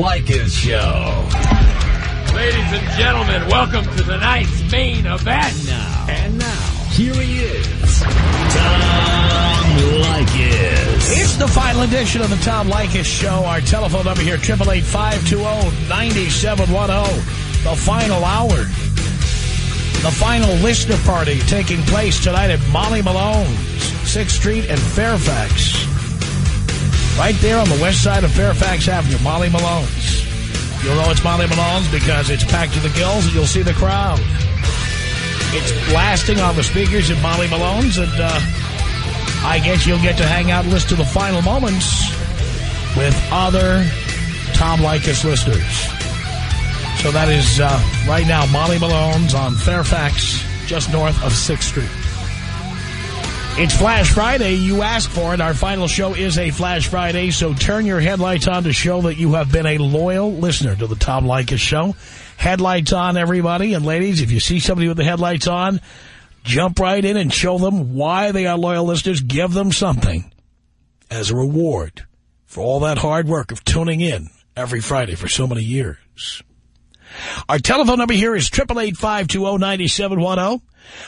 Leykis Show. Ladies and gentlemen, welcome to tonight's main event. Now. And now, here he is, Tom Leykis. It's the final edition of the Tom Leykis Show. Our telephone number here, 888-520-9710. The final hour. The final listener party taking place tonight at Molly Malone's, 6th Street and Fairfax. Right there on the west side of Fairfax Avenue, Molly Malone's. You'll know it's Molly Malone's because it's packed to the gills and you'll see the crowd. It's blasting on the speakers at Molly Malone's and uh, I guess you'll get to hang out and listen to the final moments with other Tom Leykis listeners. So that is uh, right now Molly Malone's on Fairfax, just north of 6th Street. It's Flash Friday. You asked for it. Our final show is a Flash Friday, so turn your headlights on to show that you have been a loyal listener to the Tom Leykis Show. Headlights on, everybody. And ladies, if you see somebody with the headlights on, jump right in and show them why they are loyal listeners. Give them something as a reward for all that hard work of tuning in every Friday for so many years. Our telephone number here is 888-520-9710.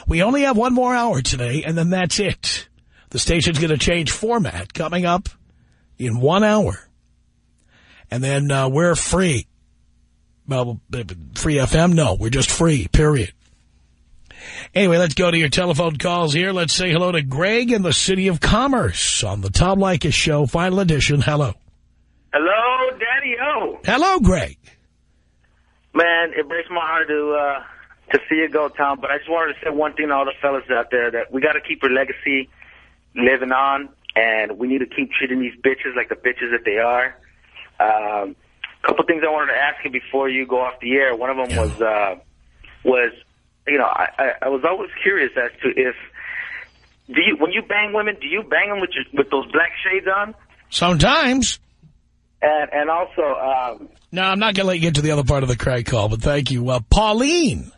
We only have one more hour today, and then that's it. The station's going to change format coming up in one hour. And then uh, we're free. Well, free FM? No, we're just free, period. Anyway, let's go to your telephone calls here. Let's say hello to Greg in the City of Commerce on the Tom Leykis Show, final edition. Hello. Hello, Daddy-O. Hello, Greg. Man, it breaks my heart to uh, to see you go, Tom. But I just wanted to say one thing to all the fellas out there that we got to keep your legacy living on, and we need to keep treating these bitches like the bitches that they are. A um, couple things I wanted to ask you before you go off the air. One of them Yeah. was uh, was you know I, I, I was always curious as to if do you when you bang women do you bang them with your, with those black shades on? Sometimes. And and also um, No, I'm not going to let you get to the other part of the Craig call, but thank you. Uh, Pauline.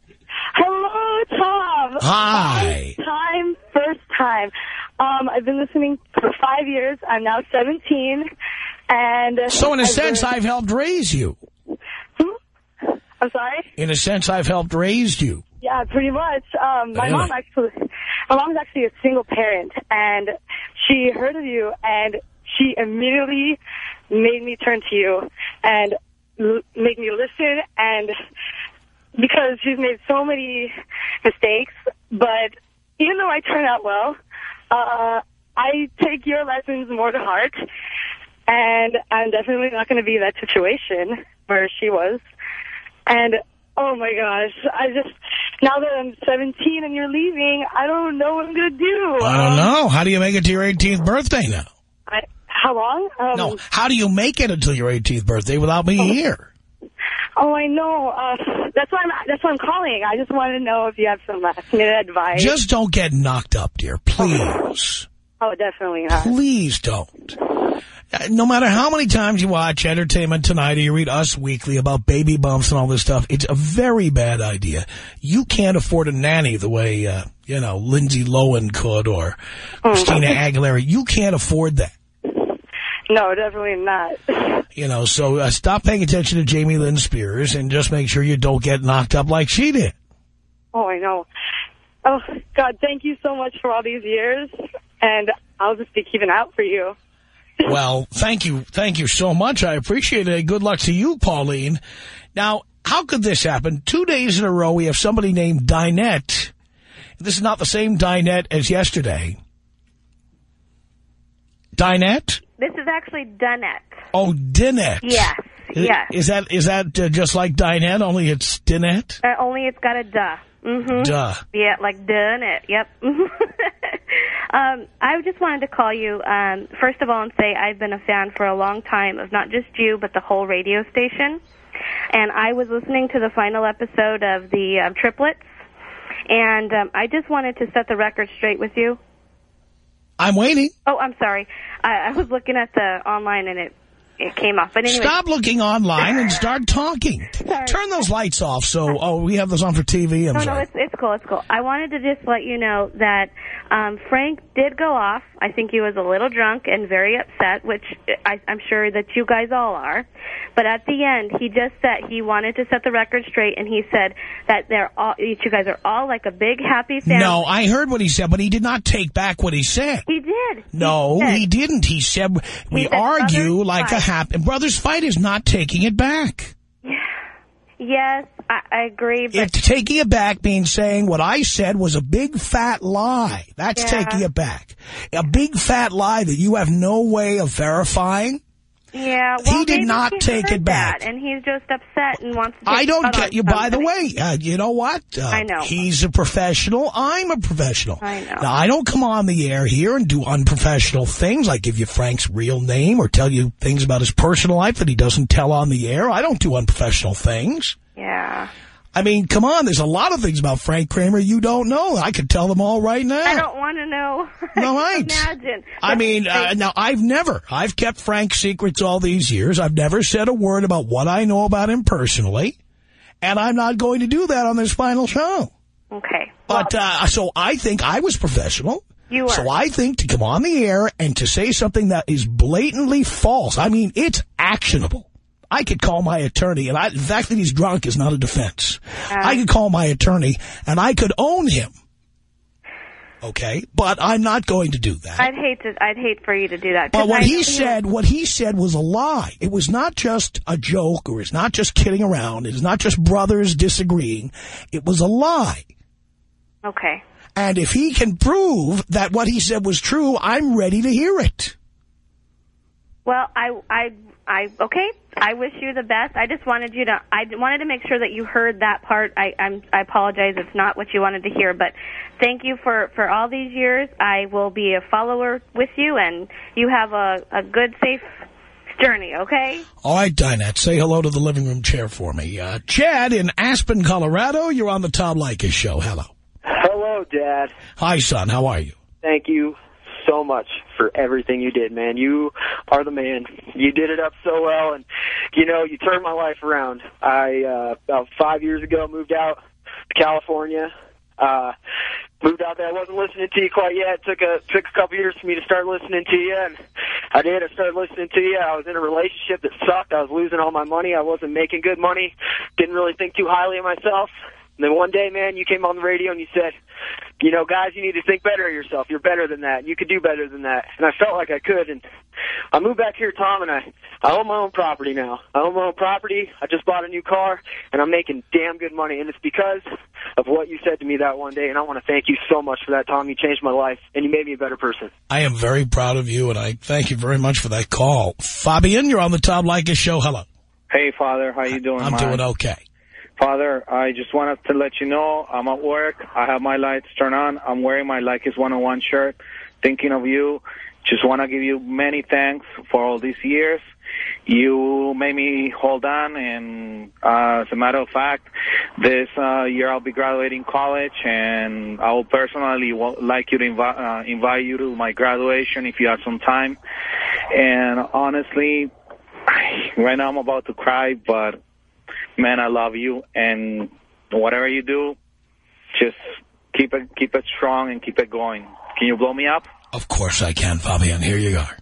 Hello, Tom. Hi. First time, first time. Um, I've been listening for five years. I'm now 17, and So in a I've sense, learned- I've helped raise you. Hmm? I'm sorry. In a sense, I've helped raise you. Yeah, pretty much. Um, my Really? mom actually, my mom's actually a single parent, and she heard of you, and she immediately made me turn to you and l make me listen, and because she's made so many mistakes, but even though I turn out well, uh, I take your lessons more to heart, and I'm definitely not going to be in that situation where she was. And oh my gosh, I just now that I'm 17 and you're leaving, I don't know what I'm gonna do. I don't Um, know. How do you make it to your 18th birthday now? I, how long? Um, No, how do you make it until your 18th birthday without me here? Oh, I know. Uh, that's why I'm. That's why I'm calling. I just wanted to know if you have some last minute advice. Just don't get knocked up, dear. Please. oh, definitely not. Please don't. Uh, No matter how many times you watch Entertainment Tonight or you read Us Weekly about baby bumps and all this stuff, it's a very bad idea. You can't afford a nanny the way, uh, you know, Lindsay Lohan could or Christina Aguilera. You can't afford that. No, definitely not. You know, so uh, stop paying attention to Jamie Lynn Spears and just make sure you don't get knocked up like she did. Oh, I know. Oh, God, thank you so much for all these years, and I'll just be keeping out for you. Well, thank you. Thank you so much. I appreciate it. Good luck to you, Pauline. Now, how could this happen? Two days in a row, we have somebody named Dinette. This is not the same Dinette as yesterday. Dinette? This is actually Dunette. Oh, Dinette. Yes, Is, yes. Is that is that uh, just like Dinette, only it's Dinette? Uh, only it's got a duh. Mm-hmm. Duh. Yeah, like Dunette. Yep. um, I just wanted to call you, um, first of all, and say I've been a fan for a long time of not just you, but the whole radio station. And I was listening to the final episode of the um, triplets, and um, I just wanted to set the record straight with you. I'm waiting. Oh, I'm sorry. I, I was looking at the online, and it it came off. But anyway, Stop looking online and start talking. Sorry. Turn those lights off. So, oh, we have those on for TV. I'm no, no, it's it's cool, it's cool. I wanted to just let you know that um, Frank did go off. I think he was a little drunk and very upset, which I, I'm sure that you guys all are. But at the end, he just said he wanted to set the record straight, and he said that they're all, you guys are all like a big happy family. No, I heard what he said, but he did not take back what he said. he did. No, he, did. he didn't. He said we said argue like a happy brothers fight is not taking it back. Yes, I, I agree, but It, taking it back means saying what I said was a big fat lie. That's Yeah. taking it back. A big fat lie that you have no way of verifying. Yeah, He did not take it back. that, and he's just upset and wants to. I don't get you. By the way, uh, you know what? Uh, I know. He's a professional. I'm a professional. I know. Now, I don't come on the air here and do unprofessional things like give you Frank's real name or tell you things about his personal life that he doesn't tell on the air. I don't do unprofessional things. Yeah, I mean, come on. There's a lot of things about Frank Kramer you don't know. I could tell them all right now. I don't want to know. No, I right. Imagine. I mean, uh, now I've never, I've kept Frank's secrets all these years. I've never said a word about what I know about him personally. And I'm not going to do that on this final show. okay. But, uh, so I think I was professional. You were. So I think to come on the air and to say something that is blatantly false, I mean, it's actionable. I could call my attorney, and I, the fact that he's drunk is not a defense. I could call my attorney, and I could own him. Okay? But I'm not going to do that. I'd hate to. I'd hate for you to do that. But what I he said, what he said was a lie. It was not just a joke, or it's not just kidding around. It is not just brothers disagreeing. It was a lie. Okay. And if he can prove that what he said was true, I'm ready to hear it. Well, I, I, I. Okay. I wish you the best. I just wanted you to. I wanted to make sure that you heard that part. I, I'm. I apologize. It's not what you wanted to hear, but thank you for for all these years. I will be a follower with you, and you have a a good, safe journey. Okay. All right, Dinette, say hello to the living room chair for me. Uh, Chad in Aspen, Colorado, you're on the Tom Leykis show. Hello. Hello, Dad. Hi, son. How are you? Thank you so much for everything you did, man. You are the man. You did it up so well, and you know you turned my life around. I uh, about five years ago moved out to California. Uh, moved out there. I wasn't listening to you quite yet. It took a took a couple years for me to start listening to you, and I did. I started listening to you. I was in a relationship that sucked. I was losing all my money. I wasn't making good money. Didn't really think too highly of myself. And then one day, man, you came on the radio and you said, you know, guys, you need to think better of yourself. You're better than that. You could do better than that. And I felt like I could. And I moved back here, Tom, and I, I own my own property now. I own my own property. I just bought a new car, and I'm making damn good money. And it's because of what you said to me that one day. And I want to thank you so much for that, Tom. You changed my life, and you made me a better person. I am very proud of you, and I thank you very much for that call. Fabian, you're on the Tom Leykis show. Hello. Hey, Father. How you doing, I'm man? doing okay. Father, I just wanted to let you know I'm at work. I have my lights turned on. I'm wearing my Leykis 101 shirt, thinking of you. Just want to give you many thanks for all these years. You made me hold on, and uh, as a matter of fact, this uh, year I'll be graduating college, and I will personally like you to invi- uh, invite you to my graduation if you have some time. And honestly, right now I'm about to cry, but man, I love you, and whatever you do, just keep it keep it strong and keep it going. Can you blow me up? Of course I can, Fabian. Here you are.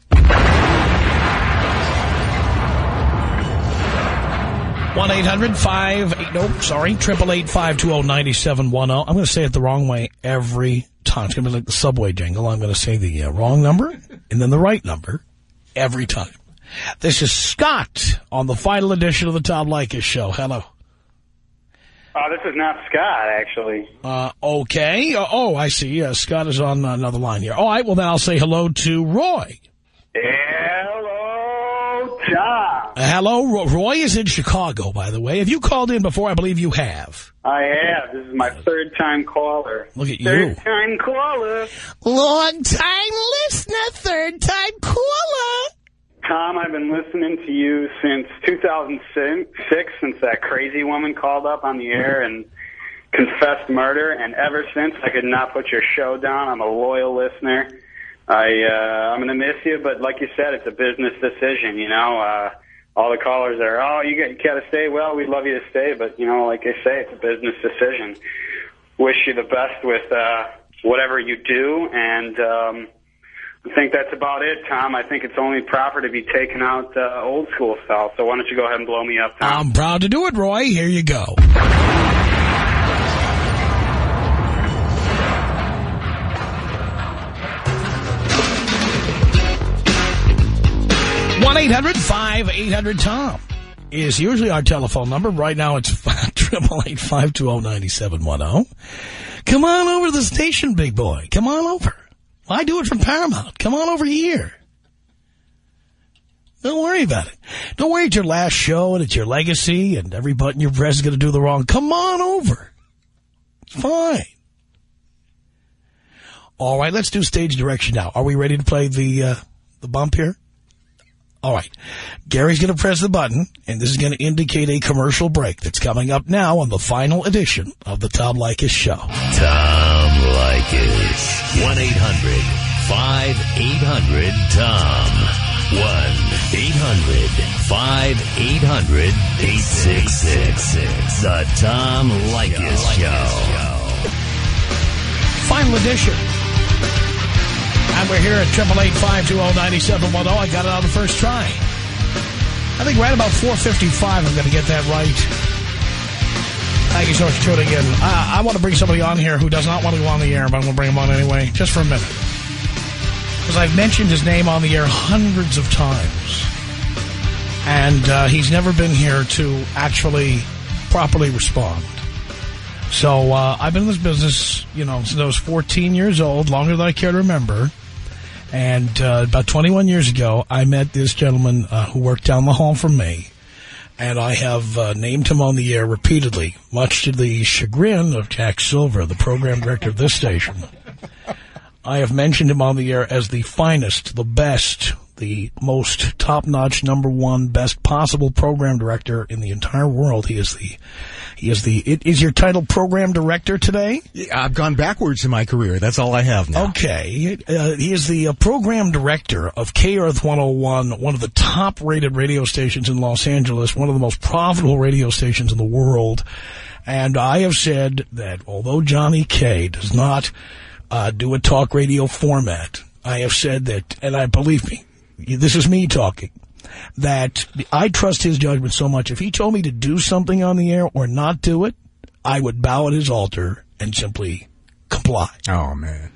One eight hundred five eight. Nope, sorry, triple eight five two zero ninety seven one zero. I'm going to say it the wrong way every time. It's going to be like the subway jingle. I'm going to say the uh, wrong number and then the right number every time. This is Scott on the final edition of the Tom Leykis show. Hello. Oh, this is not Scott, actually. Uh, okay. Uh, oh, I see. Uh, Scott is on another line here. All right. Well, then I'll say hello to Roy. Hello, Tom. Uh, hello, Ro- Roy is in Chicago, by the way. Have you called in before? I believe you have. I have. This is my third time caller. Look at Third you. time caller. Long time listener, third time caller. Tom, I've been listening to you since 2006, since that crazy woman called up on the air and confessed murder, and ever since I could not put your show down. I'm a loyal listener. I uh, I'm gonna miss you, but like you said, it's a business decision. You know, uh, all the callers are, oh, you got, to stay. Well, we'd love you to stay, but you know, like I say, it's a business decision. Wish you the best with uh, whatever you do, and um, I think that's about it, Tom. I think it's only proper to be taken out uh, old school style. So why don't you go ahead and blow me up, Tom? I'm proud to do it, Roy. Here you go. one eight hundred five eight hundred. tom is usually our telephone number. Right now it's triple eight five two zero ninety seven one zero. Come on over to the station, big boy. Come on over. Why do it from Paramount? Come on over here. Don't worry about it. Don't worry it's your last show and it's your legacy and every button you press is going to do the wrong. Come on over. It's fine. All right, let's do stage direction now. Are we ready to play the uh, the bump here? All right. Gary's going to press the button, and this is going to indicate a commercial break that's coming up now on the final edition of the Tom Leykis Show. Tom Leykis. 1-800-5800-TOM. 1-800-5800-866. The Tom Leykis Show. Final edition. And we're here at 888-520-9710. I got it on the first try. I think right about 455 I'm going to get that right. Thank you so much for tuning in. I, I want to bring somebody on here who does not want to go on the air, but I'm going to bring him on anyway, just for a minute. Because I've mentioned his name on the air hundreds of times. And uh, he's never been here to actually properly respond. So uh, I've been in this business, you know, since I was 14 years old, longer than I care to remember. And uh, about 21 years ago, I met this gentleman uh, who worked down the hall from me. And I have uh, named him on the air repeatedly, much to the chagrin of Jack Silver, the program director of this station. I have mentioned him on the air as the finest, the best, the most top-notch, number one, best possible program director in the entire world. He is the he is the, it, is your title program director today? Yeah, I've gone backwards in my career. That's all I have now. Okay. Uh, he is the uh, program director of K-Earth 101, one of the top rated radio stations in Los Angeles, one of the most profitable radio stations in the world. And I have said that although Jhani Kaye does not uh, do a talk radio format, I have said that, and I believe me, this is me talking that I trust his judgment so much. If he told me to do something on the air or not do it, I would bow at his altar and simply comply. Oh, man.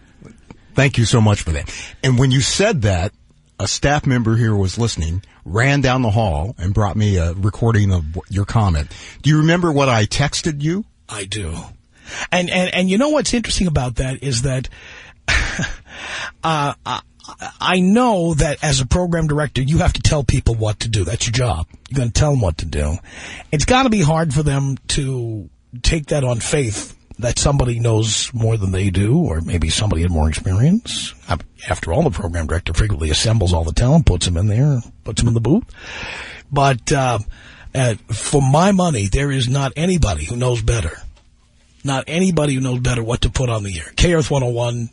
Thank you so much for that. And when you said that, a staff member here was listening, ran down the hall and brought me a recording of your comment. Do you remember what I texted you? I do. And, and, and you know what's interesting about that is that, uh, I know that as a program director, you have to tell people what to do. That's your job. You're going to tell them what to do. It's got to be hard for them to take that on faith that somebody knows more than they do, or maybe somebody had more experience. After all, the program director frequently assembles all the talent, puts them in there, puts them in the booth. But uh, uh, for my money, there is not anybody who knows better. Not anybody who knows better what to put on the air. K-Earth 101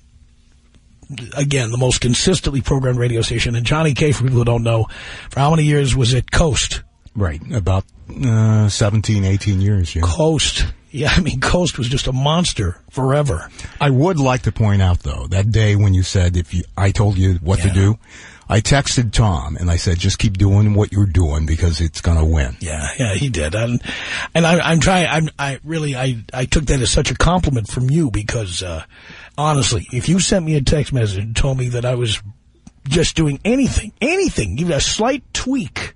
again, the most consistently programmed radio station. And Jhani Kaye, for people who don't know, for how many years was it Coast? Right, about uh, 17, 18 years. Yeah. Coast. Yeah, I mean, Coast was just a monster forever. I would like to point out, though, that day when you said if you, I told you what yeah. to do, I texted Tom and I said, just keep doing what you're doing because it's going to win. Yeah, yeah, he did. And, and I, am trying, I'm, I really, I, I took that as such a compliment from you because, uh, honestly, if you sent me a text message and told me that I was just doing anything, anything, even a slight tweak,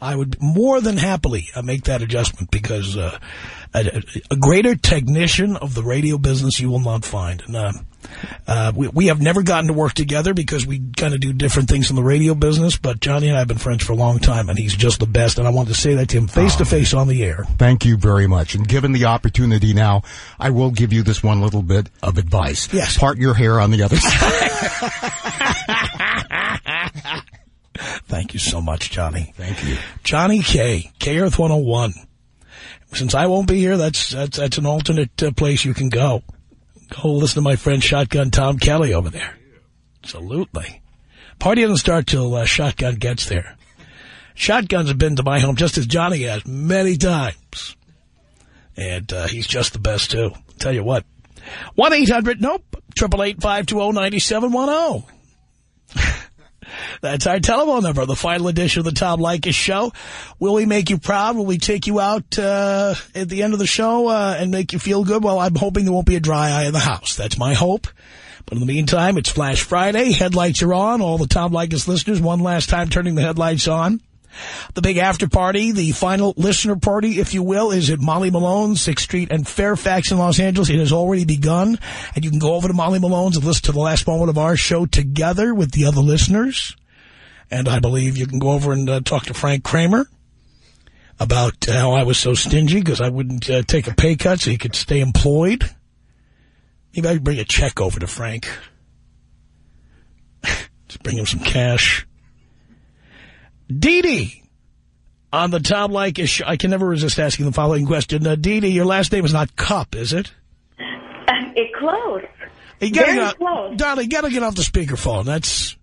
I would more than happily uh, make that adjustment because uh, a, a, greater technician of the radio business you will not find. And, uh, uh, we, we have never gotten to work together because we kind of do different things in the radio business, but Johnny and I have been friends for a long time, and he's just the best, and I wanted to say that to him face-to-face -face on the air. Thank you very much. And given the opportunity now, I will give you this one little bit of advice. Yes. Part your hair on the other side. Thank you so much, Johnny. Thank you. Jhani Kaye, K-Earth 101. Since I won't be here, that's that's, that's an alternate uh, place you can go. Go listen to my friend Shotgun Tom Kelly over there. Absolutely. Party doesn't start till uh, Shotgun gets there. Shotguns have been to my home just as Johnny has many times. And uh, he's just the best, too. Tell you what. 1-800-NOPE, 888-520-9710. That's our telephone number, the final edition of the Tom Leykis Show. Will we make you proud? Will we take you out uh, at the end of the show uh, and make you feel good? Well, I'm hoping there won't be a dry eye in the house. That's my hope. But in the meantime, it's Flash Friday. Headlights are on. All the Tom Leykis listeners, one last time turning the headlights on. The big after party, the final listener party, if you will, is at Molly Malone, 6th Street and Fairfax in Los Angeles. It has already begun, and you can go over to Molly Malone's and listen to the last moment of our show together with the other listeners. And I believe you can go over and uh, talk to Frank Kramer about how I was so stingy because I wouldn't uh, take a pay cut so he could stay employed. Maybe I could bring a check over to Frank. Just bring him some cash. Dee Dee on the Tom show. I can never resist asking the following question. Uh, Dee Dee, your last name is not Cup, is it? It close. You gotta Very get off, close. darling, you gotta get off the speakerphone. That's,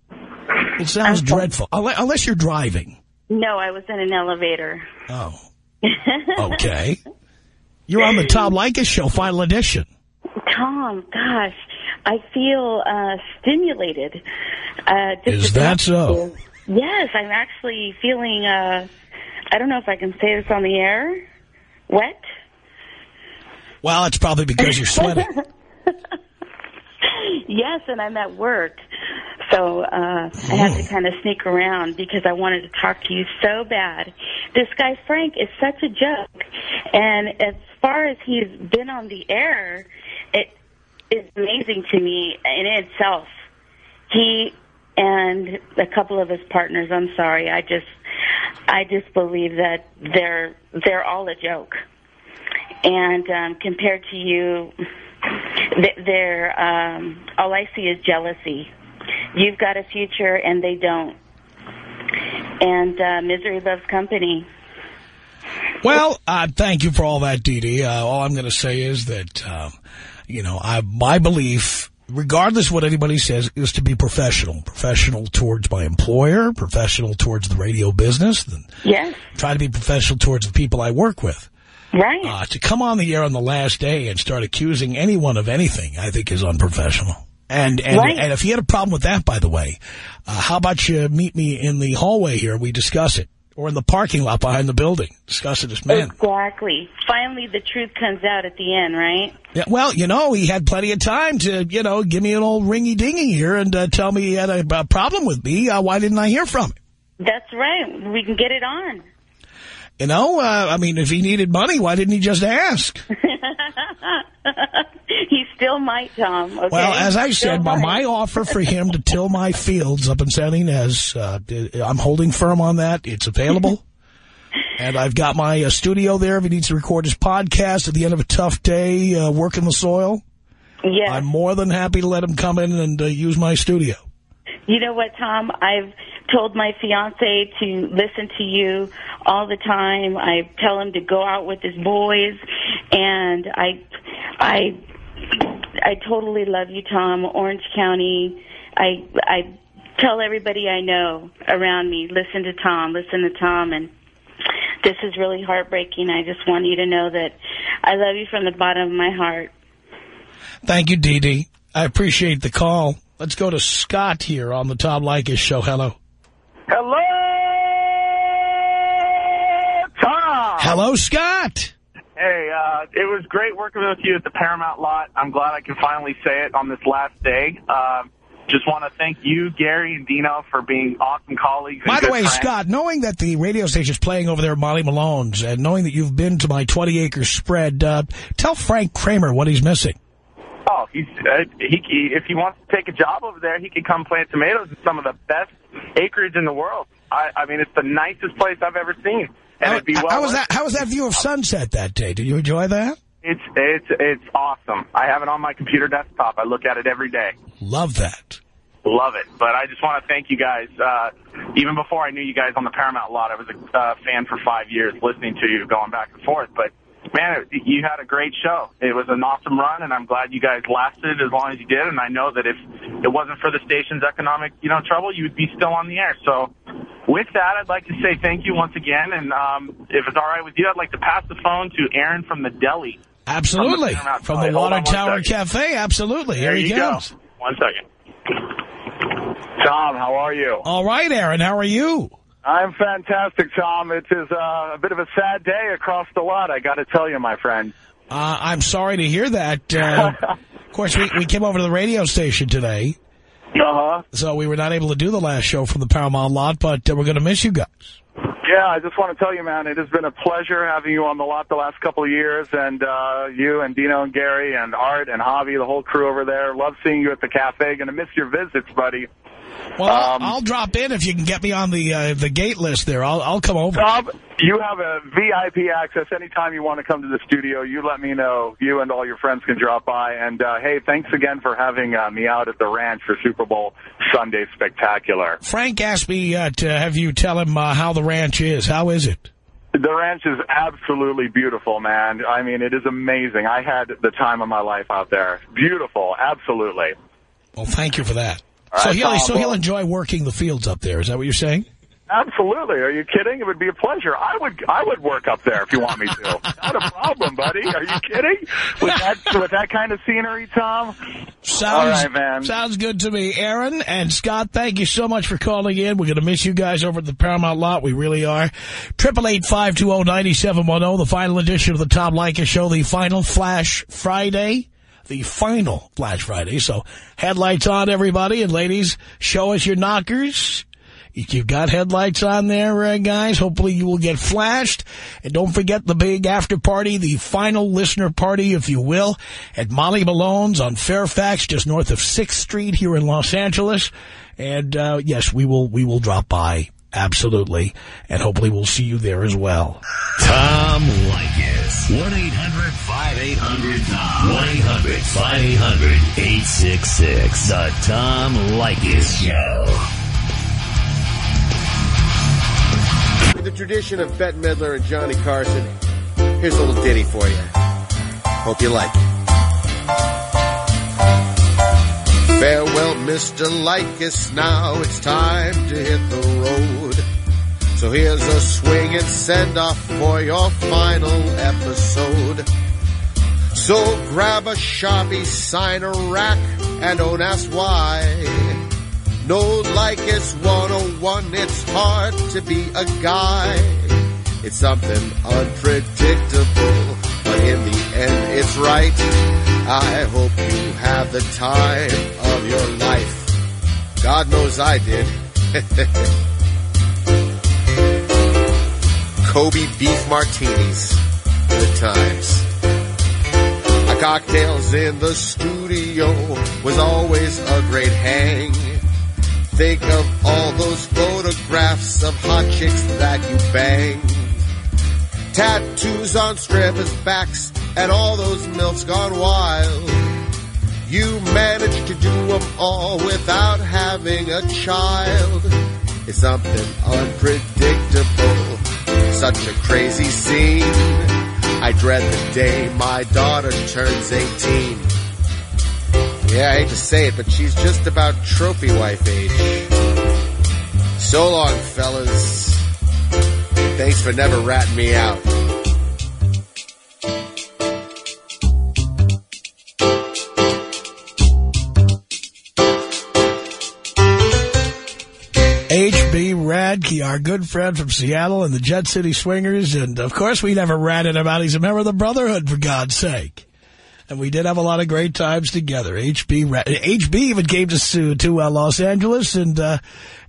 it sounds dreadful. Unless, unless you're driving. No, I was in an elevator. Oh. Okay. You're on the Tom Leykis show, final edition. Tom, gosh, I feel uh, stimulated. Uh, Is that so? Yes, I'm actually feeling. Uh, I don't know if I can say this on the air. Wet. Well, it's probably because you're sweating. Yes, and I'm at work. So uh, I had to kind of sneak around because I wanted to talk to you so bad. This guy Frank is such a joke, and as far as he's been on the air, it is amazing to me in itself. He and a couple of his partners. I'm sorry, I just, I just believe that they're they're all a joke, and um, compared to you, th- they're um, all I see is jealousy. You've got a future, and they don't. And uh, misery loves company. Well, uh, thank you for all that, Dee Dee. Uh, all I'm going to say is that, um, you know, I, my belief, regardless of what anybody says, is to be professional. Professional towards my employer, professional towards the radio business, and Yes, try to be professional towards the people I work with. right. Uh, to come on the air on the last day and start accusing anyone of anything, I think is unprofessional. And and, Right. and if you had a problem with that, by the way, uh, how about you meet me in the hallway here? We discuss it. Or in the parking lot behind the building. Discuss it as men. Exactly. Finally, the truth comes out at the end, right? Yeah, well, you know, he had plenty of time to, you know, give me an old ringy-dingy here and uh, tell me he had a, a problem with me. Uh, why didn't I hear from him? That's right. We can get it on. You know, uh, I mean, if he needed money, why didn't he just ask? he still might, Tom. Okay? Well, as I Still said, my, might. my offer for him to till my fields up in San Ynez, uh, I'm holding firm on that. It's available. and I've got my uh, studio there if he needs to record his podcast at the end of a tough day uh, working the soil. Yes. I'm more than happy to let him come in and uh, use my studio. You know what, Tom? I've told my fiance to listen to you all the time. I tell him to go out with his boys, and I, I, I totally love you, Tom. Orange County. I, I tell everybody I know around me, listen to Tom, listen to Tom, and this is really heartbreaking. I just want you to know that I love you from the bottom of my heart. Thank you, Dee Dee. I appreciate the call. Let's go to Scott here on the Tom Leykis show. Hello. Hello, Tom. Hello, Scott. Hey, uh, it was great working with you at the Paramount lot. I'm glad I can finally say it on this last day. Uh, just want to thank you, Gary and Dino, for being awesome colleagues. By the way, friends. Scott, knowing that the radio station's playing over there Molly Malone's and knowing that you've been to my 20-acre spread, uh, tell Frank Kramer what he's missing. Oh, he's uh, he, he if he wants to take a job over there, he can come plant tomatoes in some of the best acreage in the world. I, I mean, it's the nicest place I've ever seen, and How, it'd be well. how was that? How was that view of sunset that day? Did you enjoy that? It's it's it's awesome. I have it on my computer desktop. I look at it every day. Love that. Love it. But I just want to thank you guys. Uh, even before I knew you guys on the Paramount lot, I was a uh, fan for five years, listening to you, going back and forth. But man, it, you had a great show. It was an awesome run, and I'm glad you guys lasted as long as you did. And I know that if it wasn't for the station's economic, you know, trouble, you would be still on the air. So, with that, I'd like to say thank you once again. And um, if it's all right with you, I'd like to pass the phone to Aaron from the deli. Absolutely. From the, From the Hold on Water Tower second. Cafe. Absolutely. There Here he you go. One second. Tom, how are you? All right, Aaron. How are you? I'm fantastic, Tom. It is uh, a bit of a sad day across the lot, I got to tell you, my friend. Uh, I'm sorry to hear that. Uh, of course, we, we came over to the radio station today. Uh-huh. So we were not able to do the last show from the Paramount lot, but uh, we're going to miss you guys. Yeah, I just want to tell you, man, it has been a pleasure having you on the lot the last couple of years, and uh, you and Dino and Gary and Art and Javi, the whole crew over there. Love seeing you at the cafe. Going to miss your visits, buddy. Well, I'll- Um, I'll drop in if you can get me on the uh, the gate list there. I'll, I'll come over. Tom, you have a VIP access anytime you want to come to the studio. You let me know. You and all your friends can drop by. And, uh, hey, thanks again for having uh, me out at the ranch for Super Bowl Sunday Spectacular. Frank asked me uh, to have you tell him uh, how the ranch is. How is it? The ranch is absolutely beautiful, man. I mean, it is amazing. I had the time of my life out there. Beautiful, absolutely. Well, thank you for that. So right, he'll Tom, so he'll enjoy working the fields up there. Is that what you're saying? Absolutely. Are you kidding? It would be a pleasure. I would I would work up there if you want me to. Not a problem, buddy. Are you kidding? With that with that kind of scenery, Tom? Sounds, All right, man. Sounds good to me. Aaron and Scott, thank you so much for calling in. We're going to miss you guys over at the Paramount lot. We really are. Triple eight five two oh zero ninety seven one zero. The final edition of the Tom Leykis Show. The final Flash Friday. The final Flash Friday. So headlights on, everybody, and ladies, show us your knockers. If you've got headlights on there, uh, guys, hopefully you will get flashed. And don't forget the big after party, the final listener party, if you will, at Molly Malone's on Fairfax, just north of 6th Street here in Los Angeles. And, uh, yes, we will, we will drop by. Absolutely. And hopefully we'll see you there as well. Tom. 1-800-5800-TOM. 1-800-5800-866. The Tom Leykis Show. With the tradition of Bette Midler and Johnny Carson, here's a little ditty for you. Hope you like it. Farewell, Mr. Leykis, now it's time to hit the road. So here's a swing and send off for your final episode. So grab a Sharpie, sign a rack, and don't ask why. No Leykis 101, it's hard to be a guy. It's something unpredictable, but in the end it's right. I hope you have the time of your life. God knows I did. Kobe beef martinis. Good times. Our cocktails in the studio was always a great hang. Think of all those photographs of hot chicks that you banged. Tattoos on strippers' backs and all those milfs gone wild. You managed to do them all without having a child. It's something unpredictable, such a crazy scene. I dread the day my daughter turns 18. Yeah, I hate to say it, but she's just about trophy wife age. So long, fellas. Thanks for never ratting me out. Radke, our good friend from Seattle and the Jet City Swingers. And, of course, we never ratted him out. He's a member of the Brotherhood, for God's sake. And we did have a lot of great times together. H.B. H.B. even came to, to uh, Los Angeles and uh,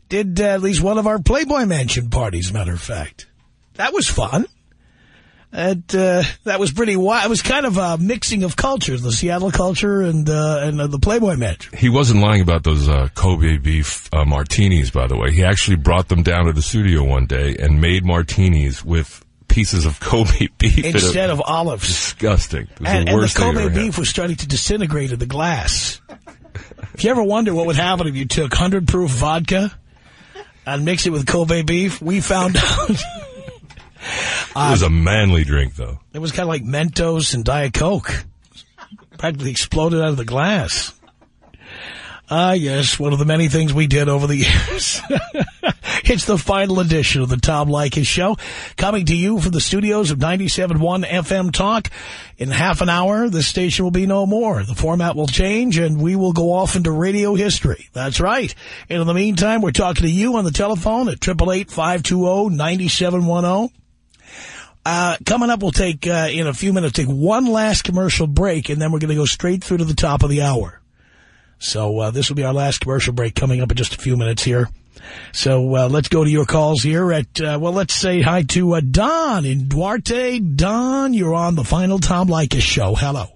did uh, at least one of our Playboy Mansion parties, matter of fact. That was fun. It, uh, that was pretty wild. It was kind of a mixing of cultures, the Seattle culture and uh, and uh, the Playboy Mansion. He wasn't lying about those uh, Kobe beef uh, martinis, by the way. He actually brought them down to the studio one day and made martinis with pieces of Kobe beef. Instead of olives. Disgusting. And, the and the worst thing I Kobe ever had. beef was starting to disintegrate in the glass. if you ever wonder what would happen if you took 100 proof vodka and mixed it with Kobe beef, we found out. It was a manly drink, though. It was kind of like Mentos and Diet Coke. Practically exploded out of the glass. Ah, yes, one of the many things we did over the years. it's the final edition of the Tom Leykis Show, coming to you from the studios of 97.1 FM Talk. In half an hour, this station will be no more. The format will change, and we will go off into radio history. That's right. And in the meantime, we're talking to you on the telephone at 888-520-9710. Uh, coming up, we'll take, uh, in a few minutes, take one last commercial break, and then we're going to go straight through to the top of the hour. So uh, this will be our last commercial break coming up in just a few minutes here. So uh, let's go to your calls here at, uh, well, let's say hi to uh, Don in Duarte. Don, you're on the final Tom Leykis show. Hello.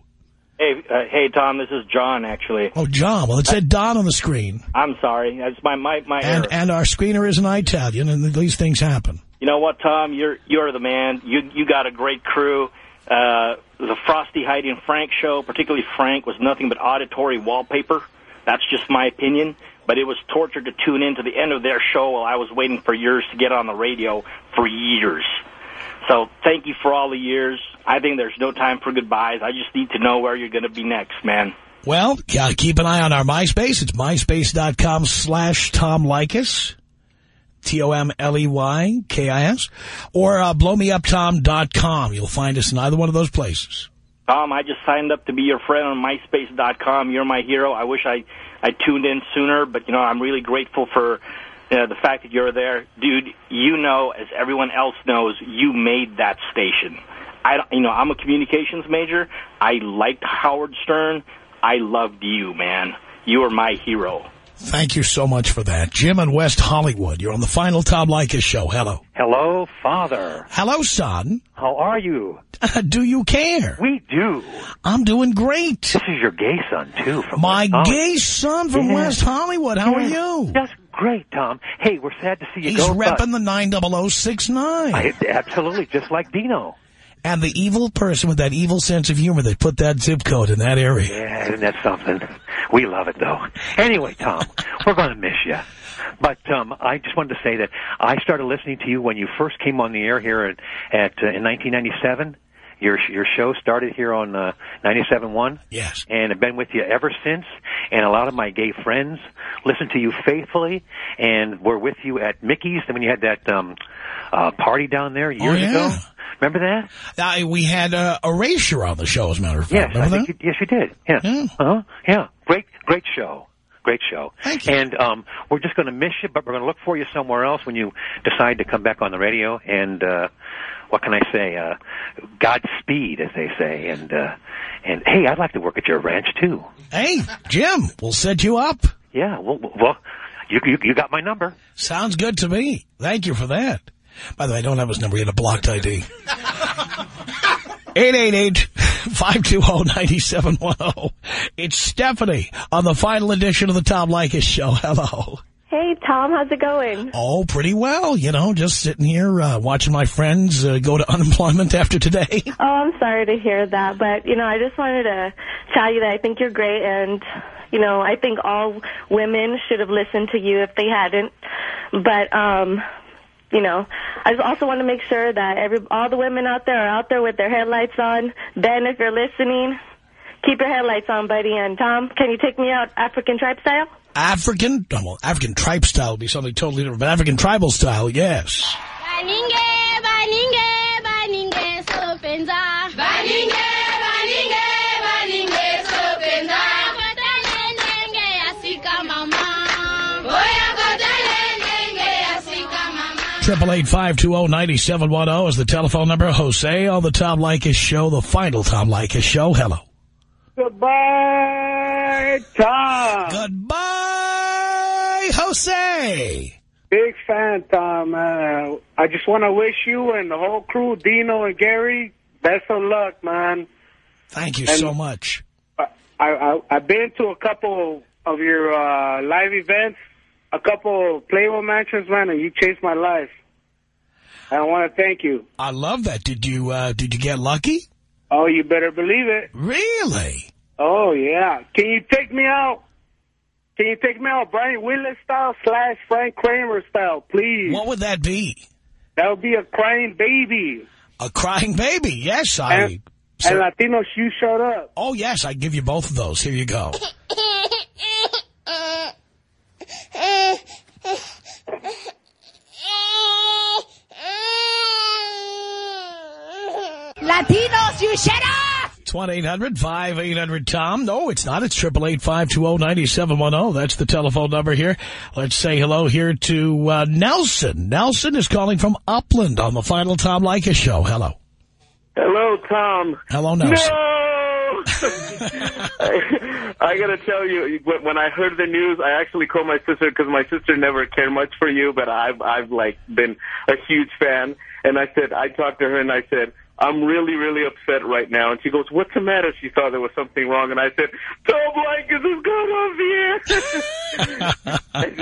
Hey, uh, hey, Tom. This is John, actually. Oh, John. Well, it said Don on the screen. I'm sorry. That's my my my And, error. and our screener is an Italian, and these things happen. You know what, Tom? You're you're the man. You you got a great crew. Uh, the Frosty, Heidi, and Frank show, particularly Frank, was nothing but auditory wallpaper. That's just my opinion. But it was torture to tune in to the end of their show while I was waiting for yours to get on the radio for years. So thank you for all the years. I think there's no time for goodbyes. I just need to know where you're going to be next, man. Well, keep an eye on our MySpace. It's myspace.com slash Tom Leykis. T-O-M-L-E-Y-K-I-S. Or uh, blowmeuptom.com. You'll find us in either one of those places. Tom, I just signed up to be your friend on MySpace.com. You're my hero. I wish I, I tuned in sooner, but, you know, I'm really grateful for uh, the fact that you're there. Dude, you know, as everyone else knows, you made that station. I, don't- you know, I'm a communications major. I liked Howard Stern. I loved you, man. You are my hero. Thank you so much for that. Jim in West Hollywood. You're on the final Tom Leykis show. Hello. Hello, Father. Hello, son. How are you? do you care? We do. I'm doing great. This is your gay son, too. From My West gay son from Yeah. West Hollywood. How are you? Just great, Tom. Hey, we're sad to see you He's go. but- repping the 90069. I, absolutely, just like Dino. And the evil person with that evil sense of humor that put that zip code in that area. Yeah, isn't that something? We love it, though. Anyway, Tom, we're going to miss you. But um, I just wanted to say that I started listening to you when you first came on the air here at, at uh, in 1997. Your your show started here on uh, 97.1. Yes. And I've been with you ever since. And a lot of my gay friends listen to you faithfully. And we're with you at Mickey's And when you had that um, uh, party down there years Oh, yeah. ago. Remember that? Uh, we had uh, Erasure on the show, as a matter of Yes, fact. I think you, yes, you did. Yeah. Uh-huh. Yeah. Great, great show. Great show. Thank you. And um, we're just going to miss you, but we're going to look for you somewhere else when you decide to come back on the radio. And uh, what can I say? Uh, Godspeed, as they say. And uh, and hey, I'd like to work at your ranch too. Hey, Jim, we'll set you up. Yeah. Well, well, you you, you got my number. Sounds good to me. Thank you for that. By the way, I don't have his number. He had a blocked ID. 888-520-9710. It's Stephanie on the final edition of the Tom Leykis Show. Hello. Hey, Tom, how's it going? Oh, pretty well. You know, just sitting here uh, watching my friends uh, go to unemployment after today. Oh, I'm sorry to hear that, but, you know, I just wanted to tell you that I think you're great, and, you know, I think all women should have listened to you if they hadn't. But, um, you know, I just also want to make sure that every all the women out there are out there with their headlights on. Ben, if you're listening, keep your headlights on, buddy. And, Tom, can you take me out African tribe style? African, oh, well, African tribe style would be something totally different, but African tribal style, yes. Baninge, baninge, baninge, sopenza. Baninge, baninge, baninge, sopenza. Kotelelenge, asika mama. Oya, kotelelenge, asika mama. Triple eight five two zero ninety seven one zero is the telephone number. Jose on the Tom Leykis show, the final Tom Leykis show. Hello. Goodbye, Tom. Goodbye, Jose. Big fan, Tom. Uh, I just want to wish you and the whole crew, Dino and Gary, best of luck, man. Thank you And- so much. I, I I've been to a couple of your uh, live events, a couple of Playboy matches, man, and you changed my life. I want to thank you. I love that. Did you uh, did you get lucky? Oh, you better believe it. Really? Oh yeah. Can you take me out? Can you take me out Brian Willis style slash Frank Kramer style, please? What would that be? That would be a crying baby. A crying baby, yes. I. And, and Latino shoes showed up. Oh, yes, I give you both of those. Here you go. Latinos, you shut up! It's 1-800-5800-TOM. No, it's not. It's 888-520-9710. That's the telephone number here. Let's say hello here to uh, Nelson. Nelson is calling from Upland on the final Tom Leykis show. Hello. Hello, Tom. Hello, Nelson. No! I, I got to tell you, when when I heard the news, I actually called my sister because my sister never cared much for you, but I've I've like been a huge fan. And I said, I talked to her and I said, I'm really, really upset right now. And she goes, what's the matter? She thought there was something wrong. And I said, Tom Leykis is going off the air.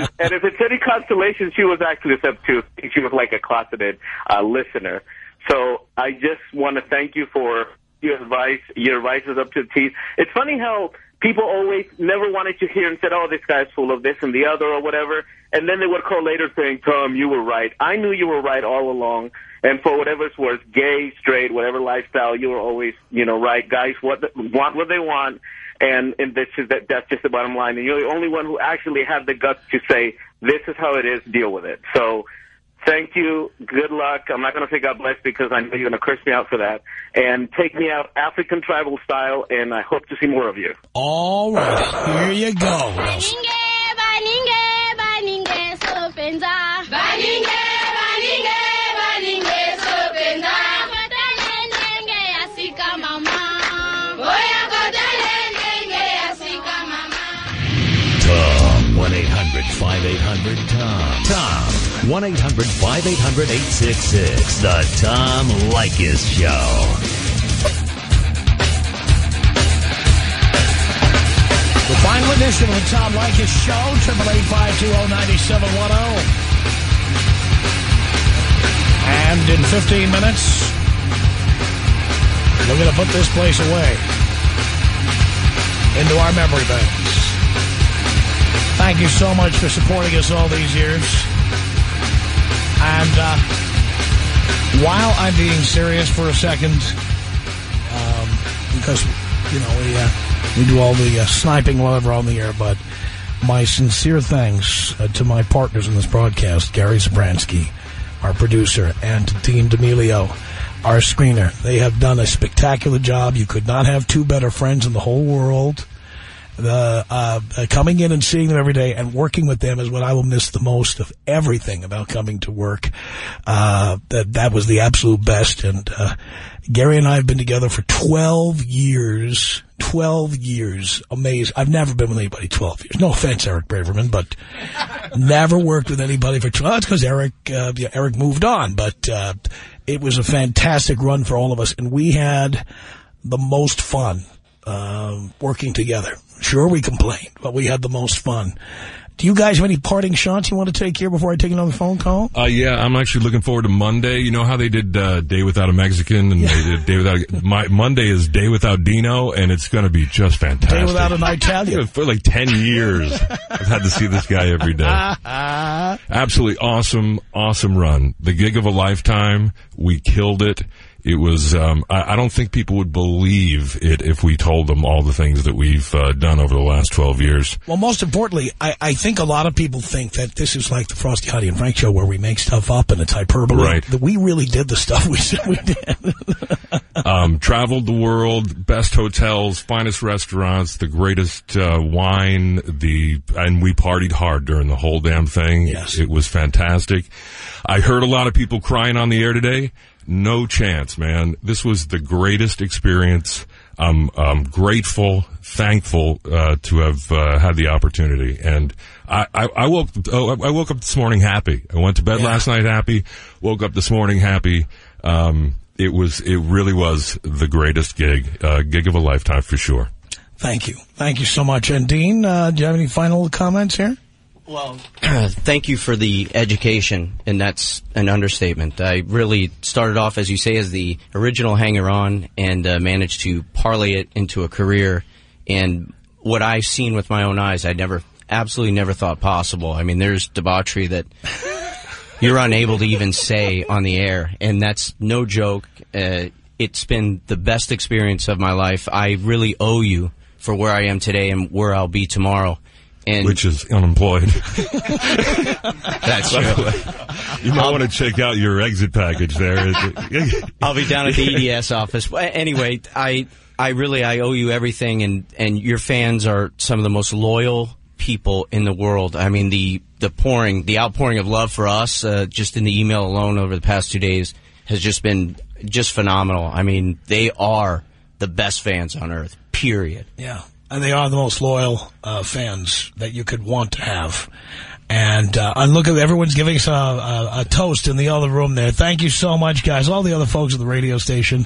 and if it's any consolation, she was actually upset too. She was like a closeted uh, listener. So I just want to thank you for your advice. Your advice is up to the teeth. It's funny how people always never wanted to hear and said, oh, this guy's full of this and the other or whatever. And then they would call later saying, Tom, you were right. I knew you were right all along. And for whatever it's worth, gay, straight, whatever lifestyle, you were always, you know, right. Guys what want what they want. And, and this is that, that's just the bottom line. And you're the only one who actually had the guts to say, this is how it is, deal with it. So thank you. Good luck. I'm not going to say God bless because I know you're going to curse me out for that. And take me out African tribal style, and I hope to see more of you. All right. Here you go. 1-800-5800-TOM. Tom. 1-800-5800-866. The Tom Leykis Show. The final edition of the Tom Leykis Show, 888-520-9710. And in 15 minutes, we're going to put this place away into our memory banks. Thank you so much for supporting us all these years. And uh, while I'm being serious for a second, um, because, you know, we... Uh, we do all the uh, sniping whatever on the air, but my sincere thanks uh, to my partners in this broadcast, Gary Zabransky, our producer, and to Dean D'Amelio, our screener. They have done a spectacular job. You could not have two better friends in the whole world. The uh, uh, coming in and seeing them every day and working with them is what I will miss the most of everything about coming to work. Uh, that that was the absolute best. And uh, Gary and I have been together for 12 years. 12 years. Amazing. I've never been with anybody 12 years. No offense, Eric Braverman, but never worked with anybody for 12. That's because Eric, uh, yeah, Eric moved on, but uh, it was a fantastic run for all of us, and we had the most fun um, working together. Sure, we complained, but we had the most fun. Do you guys have any parting shots you want to take here before I take another phone call? Uh, yeah, I'm actually looking forward to Monday. You know how they did uh, Day Without a Mexican and they did Day Without. My Monday is Day Without Dino, and it's going to be just fantastic. Day without an Italian. For like ten years, I've had to see this guy every day. Absolutely awesome, awesome run. The gig of a lifetime. We killed it. It was. Um, I, I don't think people would believe it if we told them all the things that we've uh, done over the last twelve years. Well, most importantly, I, I think a lot of people think that this is like the Frosty, Heidi, and Frank show where we make stuff up and it's hyperbole. Right. That we really did the stuff we said we did. um, traveled the world, best hotels, finest restaurants, the greatest uh, wine, the and we partied hard during the whole damn thing. Yes, it was fantastic. I heard a lot of people crying on the air today. No chance, man. This was the greatest experience. I'm, I'm grateful, thankful uh, to have uh, had the opportunity, and I, I, I woke oh, I woke up this morning happy. I went to bed last night happy. Woke up this morning happy. Um, it was it really was the greatest gig, uh, gig of a lifetime for sure. Thank you. Thank you so much. And Dean, uh, do you have any final comments here? Well, thank you for the education, and that's an understatement. I really started off, as you say, as the original hanger-on, and uh, managed to parlay it into a career. And what I've seen with my own eyes, I never, absolutely never thought possible. I mean, there's debauchery that you're unable to even say on the air, and that's no joke. Uh, it's been the best experience of my life. I really owe you for where I am today and where I'll be tomorrow. And Which is unemployed. That's true. You might want to check out your exit package there. I'll be down at the EDS office. Anyway, I I really I owe you everything, and and your fans are some of the most loyal people in the world. I mean the the pouring, the outpouring of love for us, uh, just in the email alone over the past two days has just been just phenomenal. I mean they are the best fans on earth. Period. Yeah. And they are the most loyal uh, fans that you could want to have. And uh, and look at everyone's giving us a, a, a toast in the other room there. Thank you so much, guys. All the other folks at the radio station,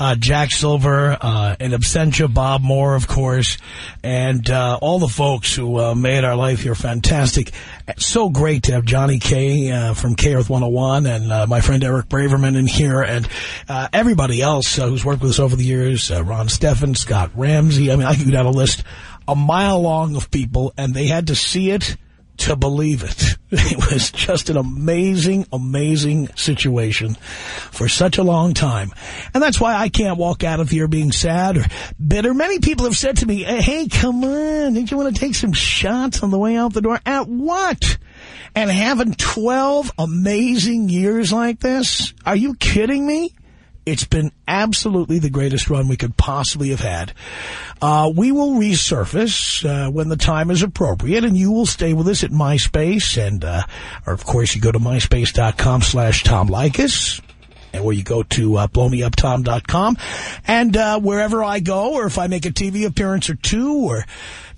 uh, Jack Silver, uh, in absentia, Bob Moore, of course, and uh, all the folks who uh, made our life here fantastic. So great to have Jhani Kaye uh, from K Earth 101 and uh, my friend Eric Braverman in here and everybody else who's worked with us over the years. Ron Steffen, Scott Ramsey. I mean, I could down a list a mile long of people, and they had to see it to believe it. It was just an amazing, amazing situation for such a long time. And that's why I can't walk out of here being sad or bitter. Many people have said to me, hey, come on, didn't you want to take some shots on the way out the door? At what? And having 12 amazing years like this? Are you kidding me? It's been absolutely the greatest run we could possibly have had. Uh, we will resurface uh, when the time is appropriate, and you will stay with us at MySpace. And, uh, or of course, you go to myspace.com slash Tom Leykis, and where you go to uh, blowmeuptom.com. And uh, wherever I go, or if I make a TV appearance or two, or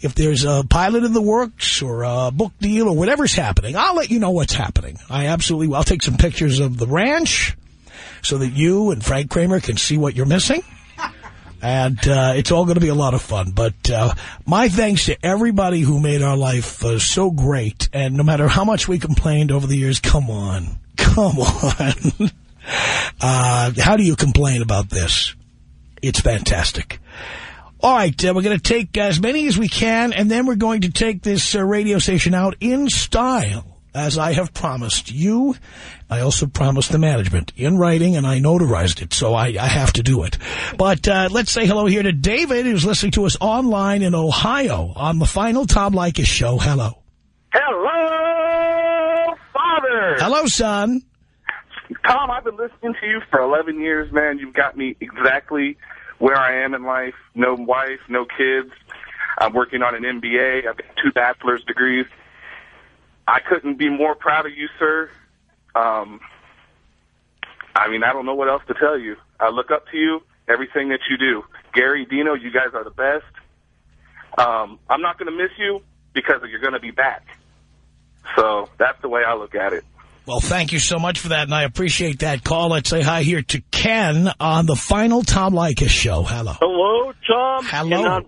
if there's a pilot in the works or a book deal or whatever's happening, I'll let you know what's happening. I absolutely will. I'll take some pictures of the ranch so that you and Frank Kramer can see what you're missing. And uh, it's all going to be a lot of fun. But uh, my thanks to everybody who made our life uh, so great. And no matter how much we complained over the years, come on. Come on. uh, how do you complain about this? It's fantastic. All right, uh, we're going to take as many as we can, and then we're going to take this uh, radio station out in style, as I have promised you. I also promised the management in writing, and I notarized it, so I, I have to do it. But uh, let's say hello here to David, who's listening to us online in Ohio on the final Tom Leykis show. Hello. Hello, Father. Hello, son. Tom, I've been listening to you for 11 years, man. You've got me exactly where I am in life. No wife, no kids. I'm working on an MBA. I've got two bachelor's degrees. I couldn't be more proud of you, sir. Um, I mean, I don't know what else to tell you. I look up to you, everything that you do. Gary, Dino, you guys are the best. Um, I'm not going to miss you because you're going to be back. So that's the way I look at it. Well, thank you so much for that, and I appreciate that call. Let's say hi here to Ken on the final Tom Leykis show. Hello. Hello, Tom. Hello. And, on,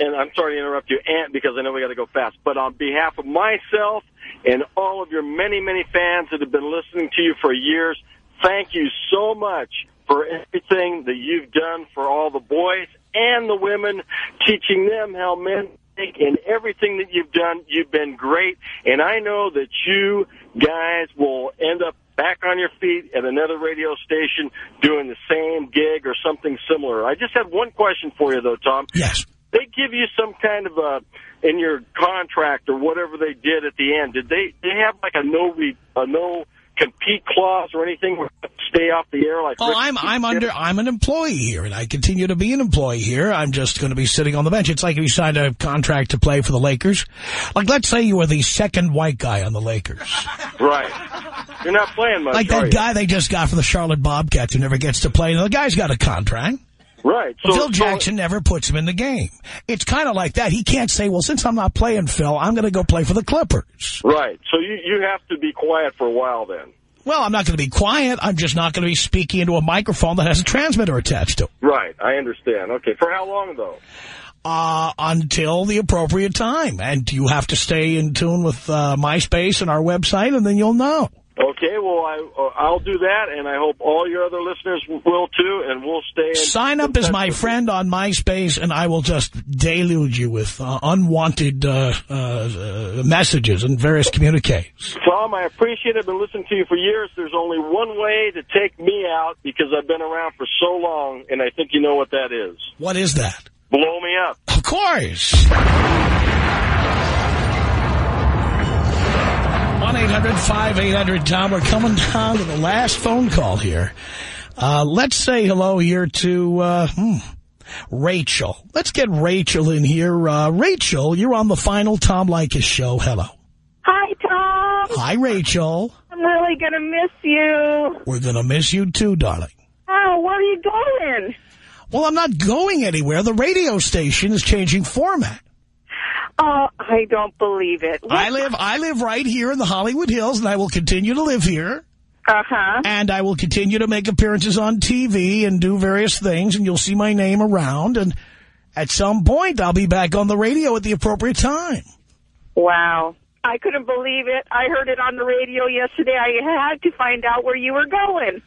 and I'm sorry to interrupt you, Aunt, because I know we got to go fast. But on behalf of myself and all of your many, many fans that have been listening to you for years, thank you so much for everything that you've done for all the boys and the women, teaching them how men think and everything that you've done. You've been great, and I know that you guys will end up back on your feet at another radio station doing the same gig or something similar. I just had one question for you, though, Tom. Yes. They give you some kind of a in your contract or whatever they did at the end. Did they they have like a no re, a no compete clause or anything where you have to stay off the air like Oh, Rick I'm I'm did? under I'm an employee here, and I continue to be an employee here. I'm just going to be sitting on the bench. It's like if you signed a contract to play for the Lakers. Like, let's say you were the second white guy on the Lakers, Right. You're not playing much, like that guy they just got for the Charlotte Bobcats who never gets to play. Now, the guy's got a contract. Right. So- Phil Jackson never puts him in the game. It's kind of like that. He can't say, well, since I'm not playing Phil, I'm going to go play for the Clippers. Right. So you you have to be quiet for a while then. Well, I'm not going to be quiet. I'm just not going to be speaking into a microphone that has a transmitter attached to it. Right. I understand. Okay. For how long though? uh, until the appropriate time. And you have to stay in tune with uh, MySpace and our website, and then you'll know. Okay. Well, I, uh, I'll do that, and I hope all your other listeners will too, and we'll stay. Sign up as my friend on MySpace, and I will just deluge you with uh, unwanted uh, uh, uh, messages and various communiques. Tom, I appreciate it. I've been listening to you for years. There's only one way to take me out because I've been around for so long, and I think you know what that is. What is that? Blow me up. Of course. 1-800-5800-TOM. We're coming down to the last phone call here. Uh, let's say hello here to uh, hmm, Rachel. Let's get Rachel in here. Uh, Rachel, you're on the final Tom Leykis show. Hello. Hi, Tom. Hi, Rachel. I'm really going to miss you. We're going to miss you too, darling. Oh, where are you going? Well, I'm not going anywhere. The radio station is changing format. Oh, I don't believe it. What? I live I live right here in the Hollywood Hills, and I will continue to live here. Uh-huh. And I will continue to make appearances on TV and do various things, and you'll see my name around. And at some point, I'll be back on the radio at the appropriate time. Wow. I couldn't believe it. I heard it on the radio yesterday. I had to find out where you were going.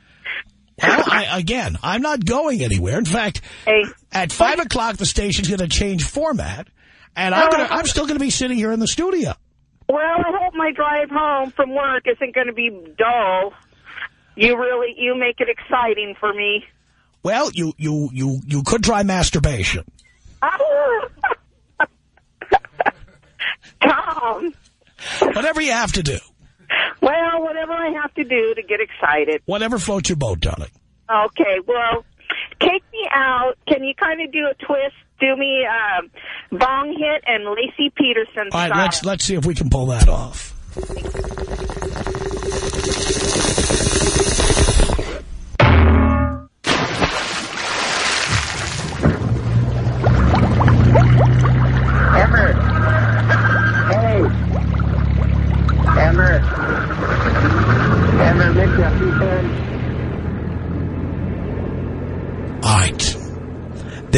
Well, I, again, I'm not going anywhere. In fact, hey. at 5 o'clock, the station's going to change format, and I'm, gonna, I'm still going to be sitting here in the studio. Well, I hope my drive home from work isn't going to be dull. You really, you make it exciting for me. Well, you, you, you, you could try masturbation. Tom. Whatever you have to do. Well, whatever I have to do to get excited. Whatever floats your boat, darling. Okay, well, take me out. Can you kind of do a twist? Do me um, Bong Hit and Lacey Peterson All right, style. let's let's see if we can pull that off.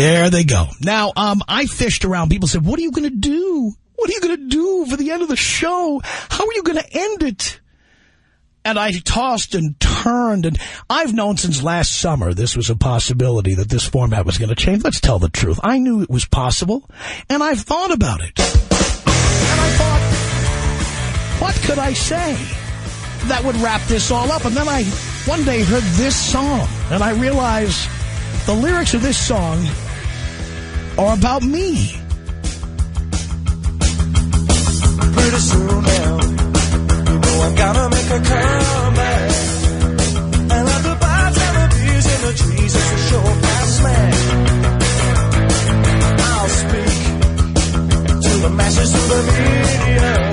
There they go. Now, um, I fished around. People said, what are you going to do? What are you going to do for the end of the show? How are you going to end it? And I tossed and turned, and I've known since last summer this was a possibility that this format was going to change. Let's tell the truth. I knew it was possible, and I've thought about it. And I thought, what could I say that would wrap this all up? And then I one day heard this song, and I realized the lyrics of this song are about me. Pretty soon now, you know I'm gonna make a comeback. And at the bars and the beers and the trees, it's a show past smash. I'll speak to the masses of the media.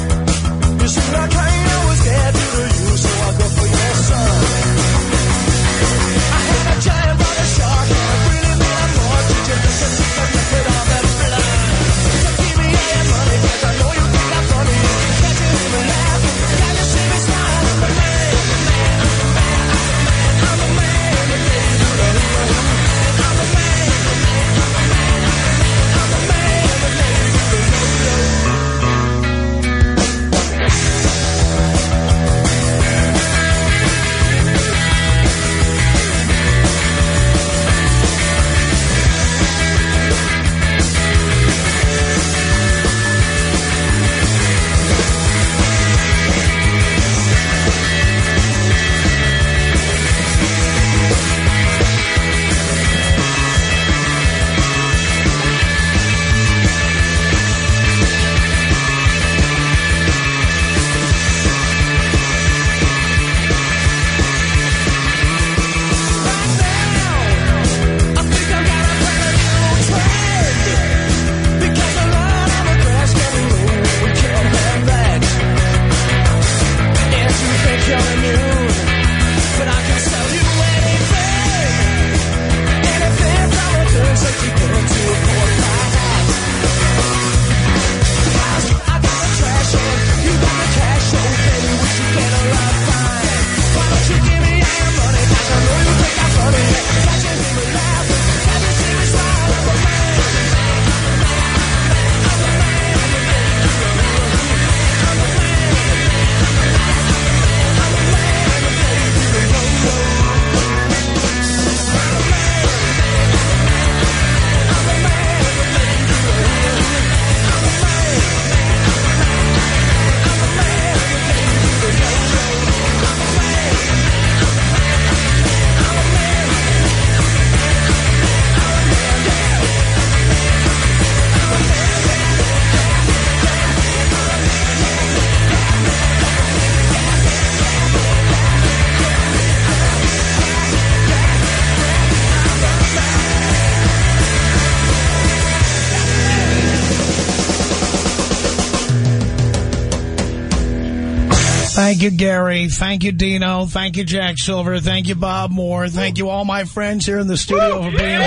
Thank you, Gary. Thank you, Dino. Thank you, Jack Silver. Thank you, Bob Moore. Thank you, all my friends here in the studio for being here.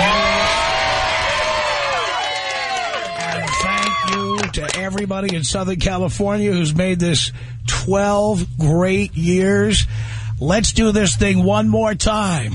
And thank you to everybody in Southern California who's made this 12 great years. Let's do this thing one more time.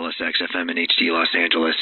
KLSX FM and HD Los Angeles.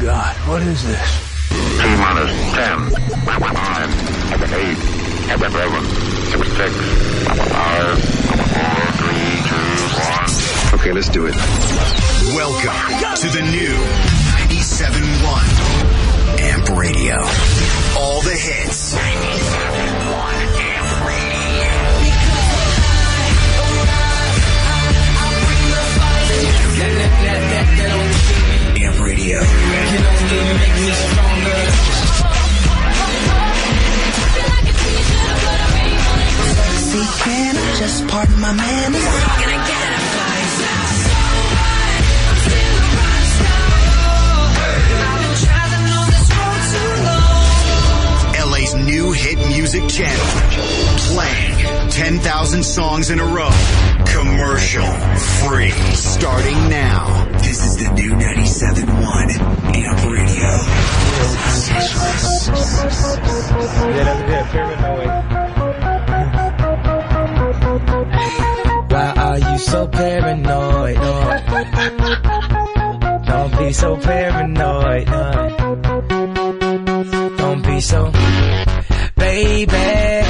God, what is this? T minus 10, 9, 8, 7, 6, 5, 4, 3, 2, 1. Okay, let's do it. Welcome to the new 97.1 Amp Radio. All the hits. Radio. Can only make me stronger. See, can I just pardon my manners? Gonna get a LA's new hit music channel. Playing 10,000 songs in a row. Commercial free. Starting now. The new 97.1 Amp Radio. Yeah, that's good. Paranoid. Why are you so paranoid? No. Don't be so paranoid. No. Don't be so, baby.